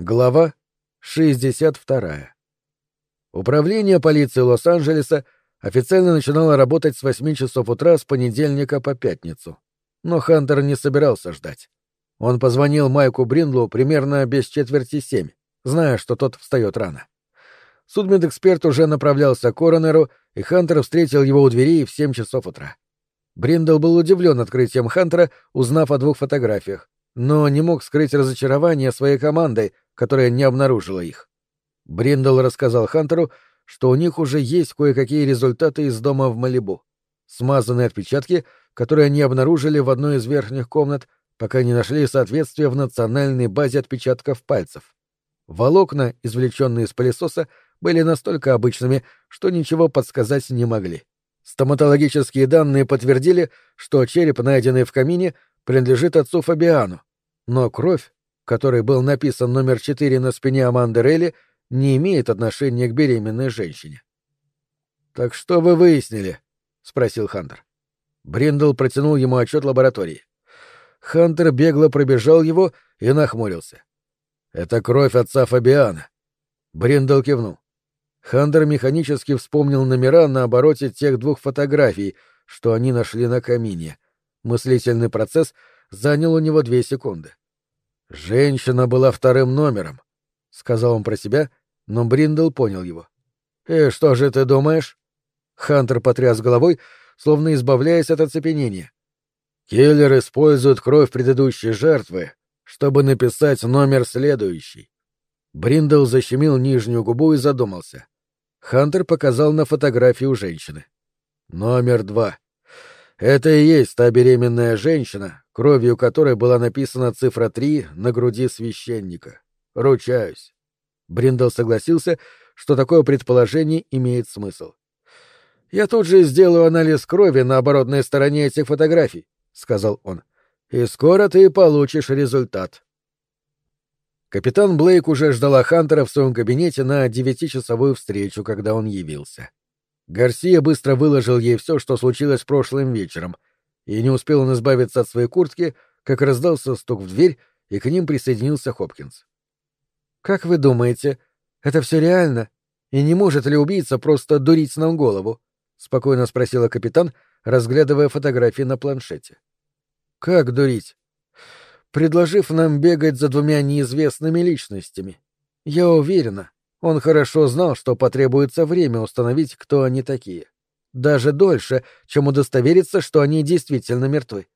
Глава 62. Управление полиции Лос-Анджелеса официально начинало работать с 8 часов утра с понедельника по пятницу. Но Хантер не собирался ждать. Он позвонил Майку Бриндлу примерно без четверти семь, зная, что тот встает рано. Судмедэксперт уже направлялся к коронеру, и Хантер встретил его у двери в 7 часов утра. Бриндл был удивлен открытием Хантера, узнав о двух фотографиях, но не мог скрыть разочарование своей командой, которая не обнаружила их. Бриндл рассказал Хантеру, что у них уже есть кое-какие результаты из дома в Малибу. Смазанные отпечатки, которые они обнаружили в одной из верхних комнат, пока не нашли соответствия в национальной базе отпечатков пальцев. Волокна, извлеченные из пылесоса, были настолько обычными, что ничего подсказать не могли. Стоматологические данные подтвердили, что череп, найденный в камине, принадлежит отцу Фабиану, но кровь, которой был написан номер 4 на спине Аманды Релли, не имеет отношения к беременной женщине. «Так что вы выяснили?» — спросил Хантер. Бриндл протянул ему отчет лаборатории. Хантер бегло пробежал его и нахмурился. «Это кровь отца Фабиана». Бриндл кивнул. Хантер механически вспомнил номера на обороте тех двух фотографий, что они нашли на камине. Мыслительный процесс занял у него две секунды. «Женщина была вторым номером», — сказал он про себя, но Бриндл понял его. «И что же ты думаешь?» Хантер потряс головой, словно избавляясь от оцепенения. «Киллер использует кровь предыдущей жертвы, чтобы написать номер следующий». Бриндл защемил нижнюю губу и задумался. Хантер показал на фотографию женщины. «Номер два. Это и есть та беременная женщина, кровью которой была написана цифра 3 на груди священника. Ручаюсь. Бриндл согласился, что такое предположение имеет смысл. «Я тут же сделаю анализ крови на оборотной стороне этих фотографий», — сказал он. «И скоро ты получишь результат». Капитан Блейк уже ждала Хантера в своем кабинете на девятичасовую встречу, когда он явился. Гарсия быстро выложил ей все, что случилось прошлым вечером, и не успел он избавиться от своей куртки, как раздался стук в дверь, и к ним присоединился Хопкинс. «Как вы думаете, это все реально? И не может ли убийца просто дурить нам голову?» — спокойно спросила капитан, разглядывая фотографии на планшете. «Как дурить?» «Предложив нам бегать за двумя неизвестными личностями. Я уверена, он хорошо знал, что потребуется время установить, кто они такие. Даже дольше, чем удостовериться, что они действительно мертвы.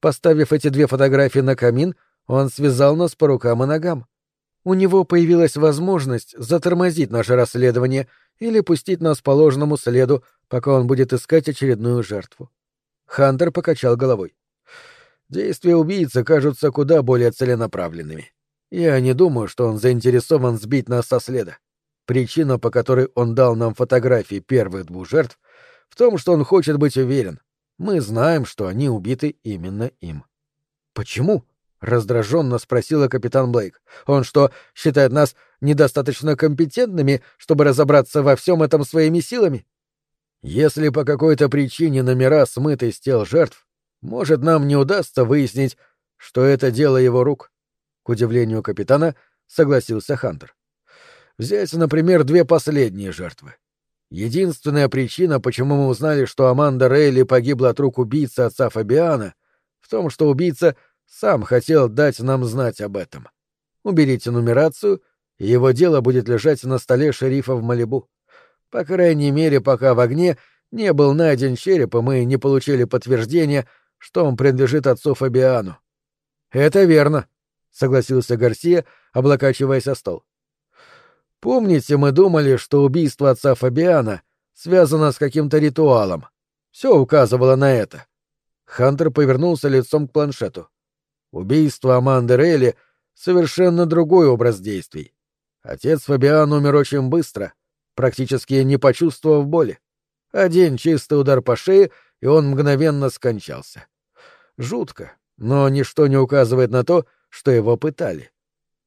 Поставив эти две фотографии на камин, он связал нас по рукам и ногам. У него появилась возможность затормозить наше расследование или пустить нас по ложному следу, пока он будет искать очередную жертву. Хантер покачал головой. Действия убийцы кажутся куда более целенаправленными. Я не думаю, что он заинтересован сбить нас со следа. Причина, по которой он дал нам фотографии первых двух жертв, в том, что он хочет быть уверен. Мы знаем, что они убиты именно им. Почему? раздраженно спросила капитан Блейк. Он что, считает нас недостаточно компетентными, чтобы разобраться во всем этом своими силами? Если по какой-то причине номера смыты с тел жертв, может, нам не удастся выяснить, что это дело его рук. К удивлению капитана согласился Хантер. Взять, например, две последние жертвы. Единственная причина, почему мы узнали, что Аманда Рейли погибла от рук убийцы отца Фабиана, в том, что убийца сам хотел дать нам знать об этом. Уберите нумерацию, и его дело будет лежать на столе шерифа в Малибу. По крайней мере, пока в огне не был найден череп, и мы не получили подтверждения, что он принадлежит отцу Фабиану. — Это верно, — согласился Гарсия, облокачиваясь о стол. Помните, мы думали, что убийство отца Фабиана связано с каким-то ритуалом. Все указывало на это. Хантер повернулся лицом к планшету. Убийство Аманды Рейли — совершенно другой образ действий. Отец Фабиан умер очень быстро, практически не почувствовав боли. Один чистый удар по шее, и он мгновенно скончался. Жутко, но ничто не указывает на то, что его пытали.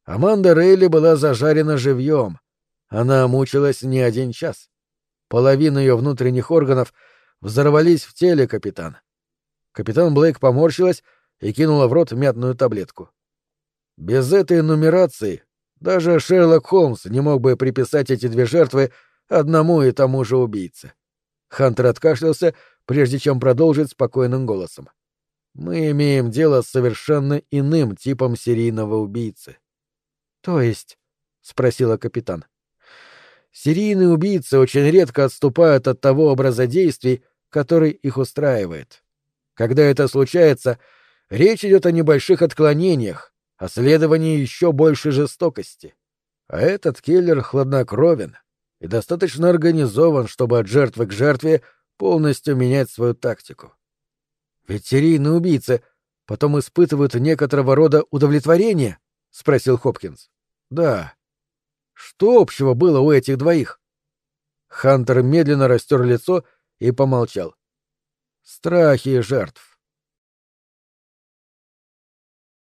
Аманда Рейли была зажарена живьем. Она мучилась не один час. Половина ее внутренних органов взорвались в теле капитана. Капитан Блейк поморщилась и кинула в рот мятную таблетку. Без этой нумерации Даже Шерлок Холмс не мог бы приписать эти две жертвы одному и тому же убийце. Хантер откашлялся, прежде чем продолжить спокойным голосом. Мы имеем дело с совершенно иным типом серийного убийцы. То есть? спросила капитан. Серийные убийцы очень редко отступают от того образа действий, который их устраивает. Когда это случается, речь идет о небольших отклонениях, о следовании еще больше жестокости. А этот киллер хладнокровен и достаточно организован, чтобы от жертвы к жертве полностью менять свою тактику. Ведь серийные убийцы потом испытывают некоторого рода удовлетворение? — спросил Хопкинс. — Да. Что общего было у этих двоих? Хантер медленно растер лицо и помолчал. Страхи жертв.